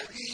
الَّذِينَ